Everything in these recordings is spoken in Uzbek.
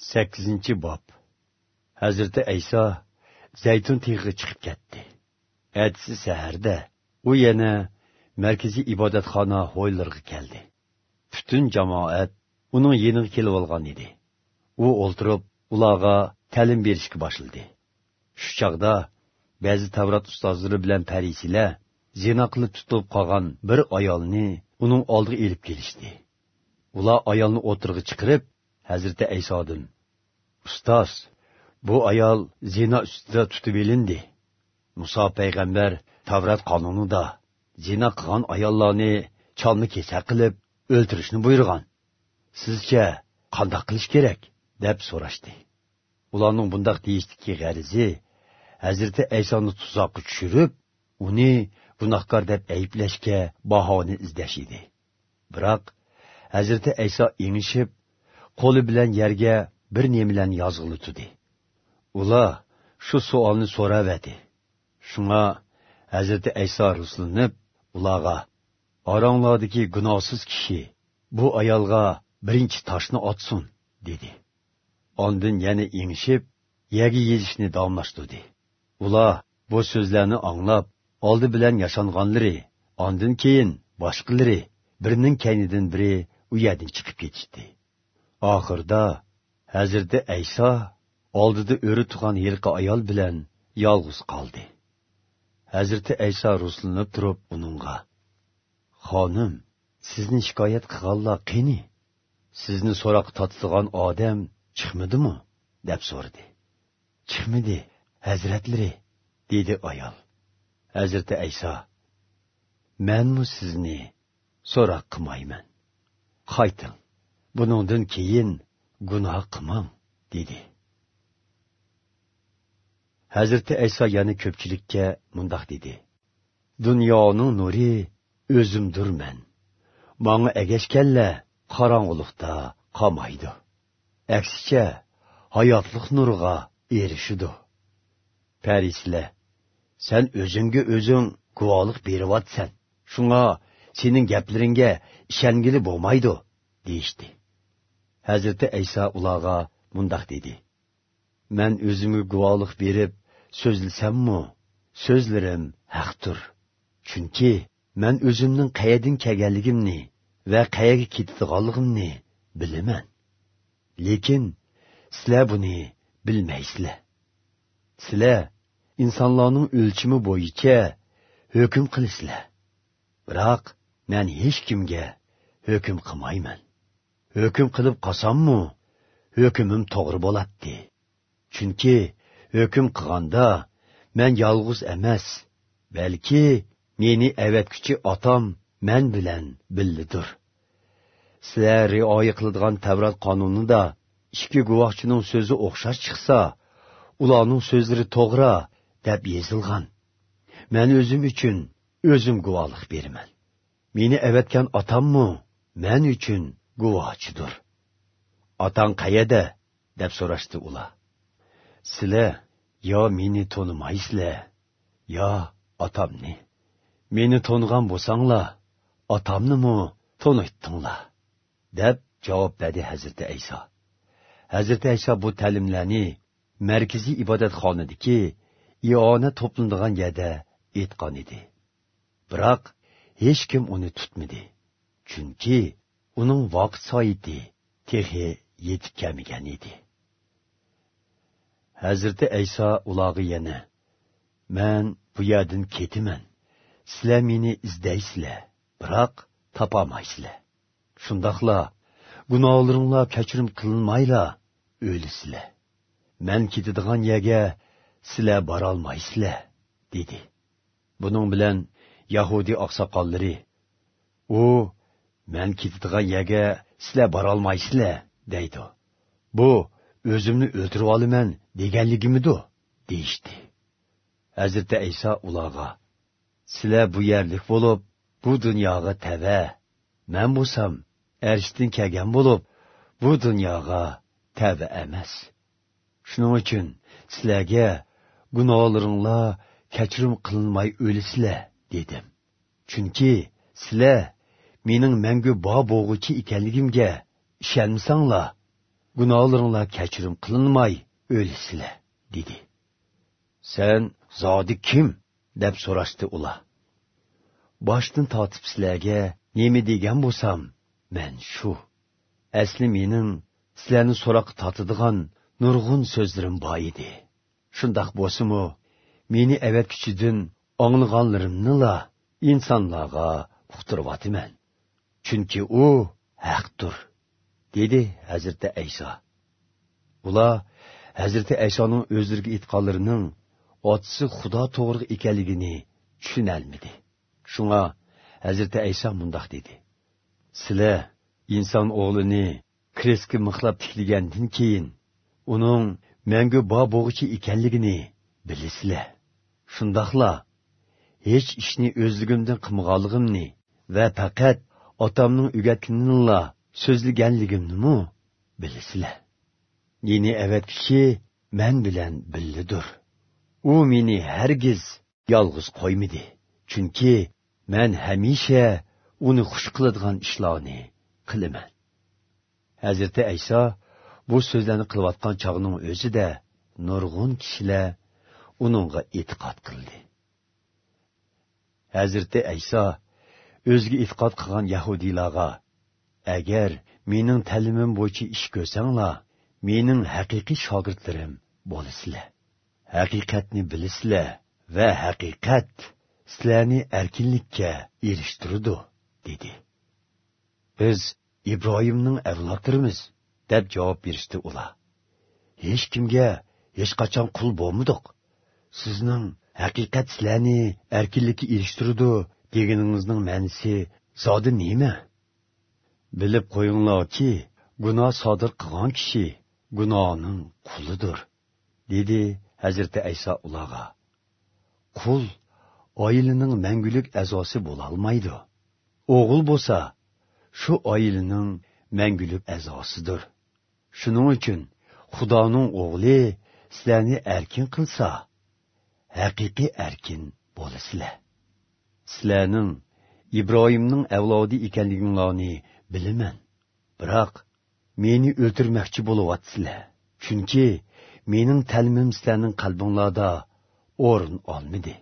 sakkizinchi bob. Hazrati ayso zaytun tig'iga chiqib ketdi. Atisi saharda u yana markaziy ibodatxona ho'ylariga keldi. Butun jamoat uning yeniga kelib olgan edi. U o'ltirib ularga ta'lim berishga boshladi. Shu chog'da ba'zi tavrat ustozlari bilan parisilar zino qilib tutib qolgan bir ayolni uning oldiga ilib kelishdi. Ular ayolni o'tirg'i chiqirib hazrati aysodan ustoz bu ayol zino ustida tutib ilindi muso payg'ambar tavrat qonunida zino qilgan ayollarni cholni kesa qilib o'ltirishni buyurgan. Sizcha qandoq qilish kerak? deb so'rashdi. Ularning bundoq deyishdiki g'arizi hazrati aysoni tuzoqqa tushirib uni gunohkor deb ayblashga bahoni izlash edi. Biroq hazrati ayso engishib qo'li bilan yerga bir nemilarni yozg'ilitudi ular shu savolni so'ravadi. Shunga hazrati ayso ruslanib ularga oranglardagi gunohsiz kishi bu ayolga birinchi toshni otsin dedi. Ondin yana engishib yagi yezishni davomlashtirdi ular bu so'zlarni anglab oldi bilan yashanganlari ondin keyin boshqalari birining kaynidan biri u yerdan chiqib ketishdi. Oxirida hazrati ayso oldida o'ri tug'an yilqi ayol bilan yolg'iz qoldi. Hazrati ayso ruslanib turib uningga xonim sizni shikoyat qilganlar qani? Sizni so'roq tortadigan odam chiqmadimi? deb so'radi. Chiqmadi hazratlari dedi ayol. Hazrati ayso manmu sizni so'roq qilmayman? Qayting. Buningdan keyin gunoh qilmang dedi. Hazrati ayso yana ko'pchilikka mundoq dedi. Dunyoning nuri o'zimdirman manga agashganlar qorong'ulikda qolmaydi. Aksicha hayotlik nurga erishidi parislar sen o'zingga o'zing guvohlik beryapsan shunga sening gaplaringga ishongili bo'lmaydi deyishdi. Hazrati ayso ularga mundoq dedi. Man o'zimga guvohlik berib so'zlasammu so'zlarim haqdir. Chunki man o'zimning qayerdan kelganligimni va qayerga ketadiganligimni bilaman. Lekin sizlar buni bilmaysizlar. Sizlar insonlarning o'lchimi bo'yicha hukm qilasizlar. Biroq man hech kimga hukm qilmayman. Hukm qilib qolsammi hukmim to'g'ri bo'ladi chunki hukm qilganda men yolg'iz emas balki meni avatguchi otam men bilan billidir. Sizlar rioya qiladigan tavrat qonunida ikki guvohchining so'zi o'xshash chiqsa ularning so'zlari to'g'ri deb yozilgan men o'zim uchun o'zim guvohlik beraman meni avatgan otammu men uchun guvochidir. Otang qayerda? deb so'rashdi ular sizlar yo meni tonimaysizlar yo otamni. Meni to'ngan bo'lsanglar otamnimi to'nitdinglar deb javob berdi hazrati ayso. Hazrati ayso bu ta'limlarni markaziy ibodatxonadagi iona to'planadigan yerda aytgan edi. Biroq hech kim uni tutmadi. Chunki uning vaqt soiti tehi yetib kelmagan edi. Hazrati ayso ulog'i yana man bu yerdan ketaman. Sizlar meni izdaysizlar biroq topolmaysizlar shundoqla gunohlaringlar kechirim qilinmaylar o'lisizlar. Man ketadigan yerga sizlar borolmaysizlar dedi. Buning bilan yahudiy oqsoqollari u man ketadigan yerga sizlar borolmaysizlar deydi bu o'zimni o'ltirib olaman deganligimidu deyishdi hazrati iso ularga sizlar bu yerlik bo'lib bu dunyoga tava man bo'lsam arshdan kelgan bo'lib bu dunyoga tava emas shuning uchun sizlarga gunohlaringlar kechirim qilinmay o'lisizlar dedim. Chunki sizlar mening mangu bo bo'g'uchi ekanligimga ishonmasanglar gunohlaringlar kechirim qilinmay o'lsizlar dedi. Sen zodi kim? deb so'rashdi ular. Boshdan tortib sizlarga nima degan bo'lsam man shu. Asli mening sizlarni so'roq tortadigan nurg'un so'zlarim bor edi. Shundoq bo'lsimu meni avatkichidin anglaganlarimnila insonlarga uqtiryaptiman chunki u haqdir dedi hazrati ayso ular hazrati aysoning o'zlariga aytganlarining otisi xudo to'g'ri ekanligini tushunolmadi shunga hazrati ayso mundoq dedi. Sizlar inson o'g'lini kreskga mixlab tiklagandan keyin uning mangu bo bo'g'ichi ekanligini bilasizlar. Shundoqla hech ishni o'zligimdan qilmaganligimni va faqat otamning o'gatganini so'zlaganligimnimi bilasizlar yeni avat kishi men bilan billidir. U meni hargiz yolg'iz qo'ymadi. Chunki men hamisha uni xush qiladigan ishlarni qilaman. Hazrati ayso bu so'zlarni qilayotgan chog'ning o'zida nurg'un kishilar uningga e'tiqod qildi. Hazrati ayso o'ziga e'tiqod qilgan yahudiylarga agar mening ta'limim bo'yicha ish ko'rsanglar mening haqiqiy shogirdlarim bo'lasizlar haqiqatni bilasizlar va haqiqat sizlarni erkinlikka erishtirdi dedi. Biz ibrohimning avlodlarimiz deb javob berishdi ular. Hech kimga hech qachon qul bo'lmadik. Sizning haqiqat sizlarni erkinlikka erishtirdi deganingizning ma'nisi zodi nima? Bilib qo'yinglarki gunoh sodir qilgan kishi gunohning qulidir dedi hazrati ayso ularga. Qul oilaning mangulik a'zosi bo'lolmaydi o'g'il bo'lsa shu oilaning mangulik a'zosidir. Shuning uchun xudoning o'g'li sizlarni erkin qilsa haqiqiy erkin bo'lasizlar. Sizlarning ibrohimning avlodi ekanliginglarni bilaman. Biroq meni o'ltirmoqchi bo'lyapsizlar. Chunki mening ta'limim sizlarning qalbinglarda o'rin olmadi.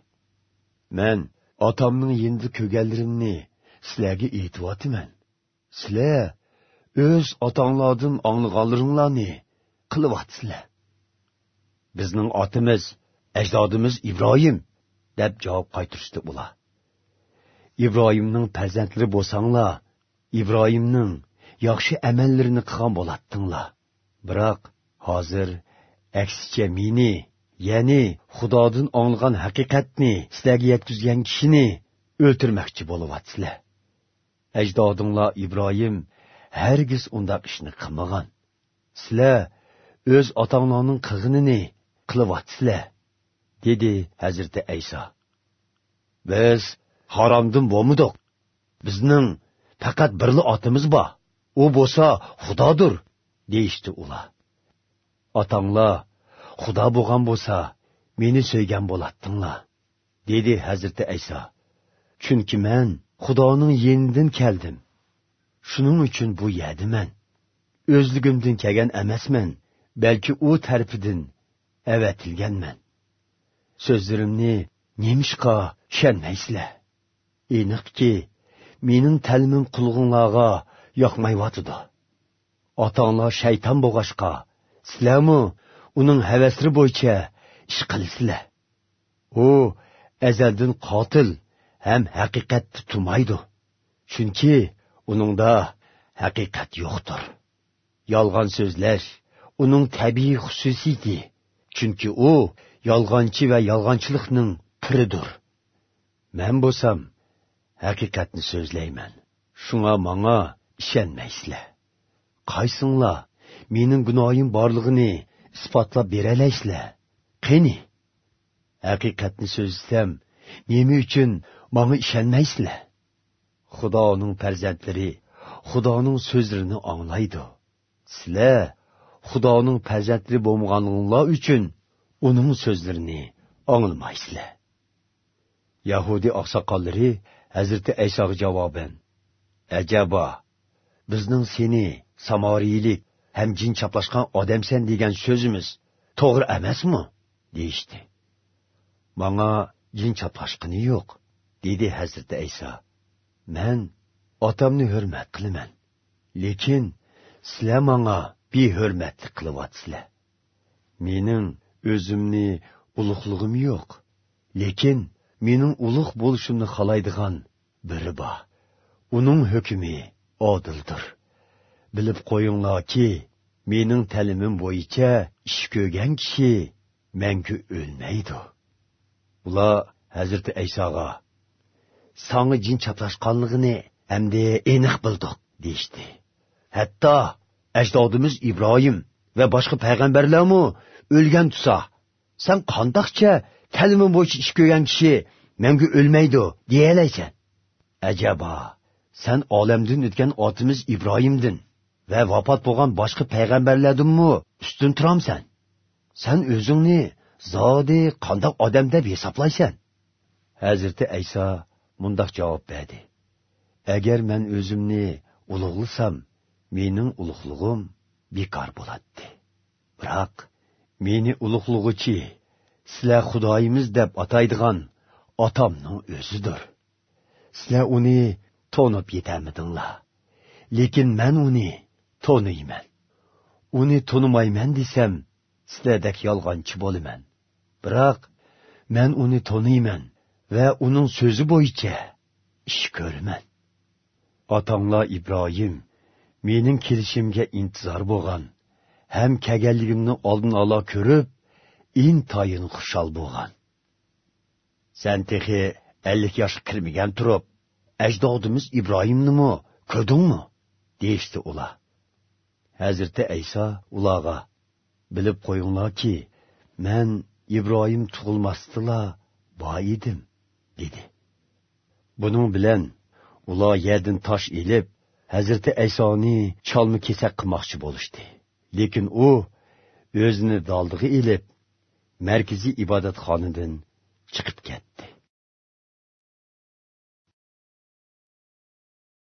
Man otamning yindi ko'ganlarimni sizlarga aytyotiman sizlar o'z otanglardan anglaganlaringlarni qilyapsizlar. Bizning otimiz ajdodimiz ibrohim deb javob qaytirishdi ular. Ibrohimning farzandlari bo'lsanglar ibrohimning yaxshi amallarini qilgan bo'latdinglar biroq hozir aksicha meni ya'ni xudodan olgan haqiqatni sizlarga yetkazgan kishini o'ltirmoqchi bo'lyapsizlar. Ajdodinglar ibrohim hargiz undoq ishni qilmagan. Sizlar o'z otanglarning qilg'inini qilyapsizlar dedi hazrati ayso biz haromdin bo'lmidiq bizning faqat birli otimiz bor. U bo'lsa xudodir deyishdi ular. Otanglar xudo bo'lgan bo'lsa meni so'ygan bo'latdinglar dedi hazrati ayso. Chunki men xudoning yenidan keldim. Shuning uchun bu yerdaman o'zligimdan kelgan emasman balki u tarafidan avatilganman so'zlarimni nemishqa ishonmaysizlar aniqki mening talmin qulg'inglarga yoqmayotidi. Otanglar shayton bo'g'ashqa sizlarmi uning havasri bo'yicha ish qilsizlar? U azaldan qotil ham haqiqatni tumaydi. Chunki uningda haqiqat yo'qdir. Yolg'on so'zlash uning tabiiy xususiyati. Chunki u yolg'onchi va yolg'onchilikning piridir. Man bo'lsam haqiqatni so'zlayman. Shunga manga ishonmaysizlar. Qaysinglar mening gunohim borlig'ini isbotlab beralaysizlar. Qani? Haqiqatni so'zlasam nima uchun manga ishonmaysizlar. Xudoning farzandlari xudoning so'zlarini anglaydi. Sizlar xudoning farzandlari bo'lmaganinglar uchun uning so'zlarini anglaysizlar yahudiy oqsoqollari hazrati aysoga javoban ajabo bizning seni samoriylik ham jin chaplashgan odamsan degan so'zimiz to'g'ri emasmi? deyishdi. Manga jin chaplashqini yo'q dedi hazrati ayso man otamni hurmat qilaman lekin sizlar manga behurmatlik qilyapsizlar. Mening o'zimni ulug'lig'im yo'q lekin mening ulug' bo'lishimni xohlaydigan biri bor. Uning hukmi odildir. Bilib qo'yinglarki mening ta'limim bo'yicha ish ko'rgan kishi mangu o'lmaydi. Ular hazrati aysoga sanga jin chaplashqanligini hamda aniq bildik deyishdi. Hatto ajdodimiz ibrohim va boshqa payg'ambarlarmi o'lgan tusa san qandoqcha kalimi bo'yicha ish ko'rgan kishi mangu o'lmaydi deyalaysan ajabo san olamdan o'tgan otimiz ibroyimdin va vafot bo'lgan boshqa payg'ambarlardinmi? Ustun turomsan. San o'zingni zodi qandoq odam deb hisoblaysan? Hazrati ayso mundoq javob berdi. Agar man o'zimni ulug'lasam mening ulug'lig'im bekor bo'ladi biroq meni ulug'lug'ichi sizlar xudoyimiz deb ataydigan otamning o'zidir. Sizlar uni to'nib yetamidinglar. Lekin men uni to'niyman uni to'nimayman desam sizlardek yolg'onchi bo'laman. Biroq men uni to'niyman va uning so'zi bo'yicha ish ko'raman. Otanglar ibrohim mening kelishimga intizor bo'lgan ham kaganligimni oldin olo ko'rib intayin xushal bo'lgan. San texi ellik yoshga kirmagan turib ajdodimiz ibrohimnimi ko'rdingmi deyishdi ular. Hazrati ayso ularga bilib qo'yinglarki man ibrohim tug'ilmasdila boy edim dedi. Buning bilan ular yerdan tosh ilib hazrati aysoni cholmi kesak qilmoqchi bo'lishdi. Lekin u o'zini doldig'i ilib markaziy ibodatxonadan chiqib ketdi.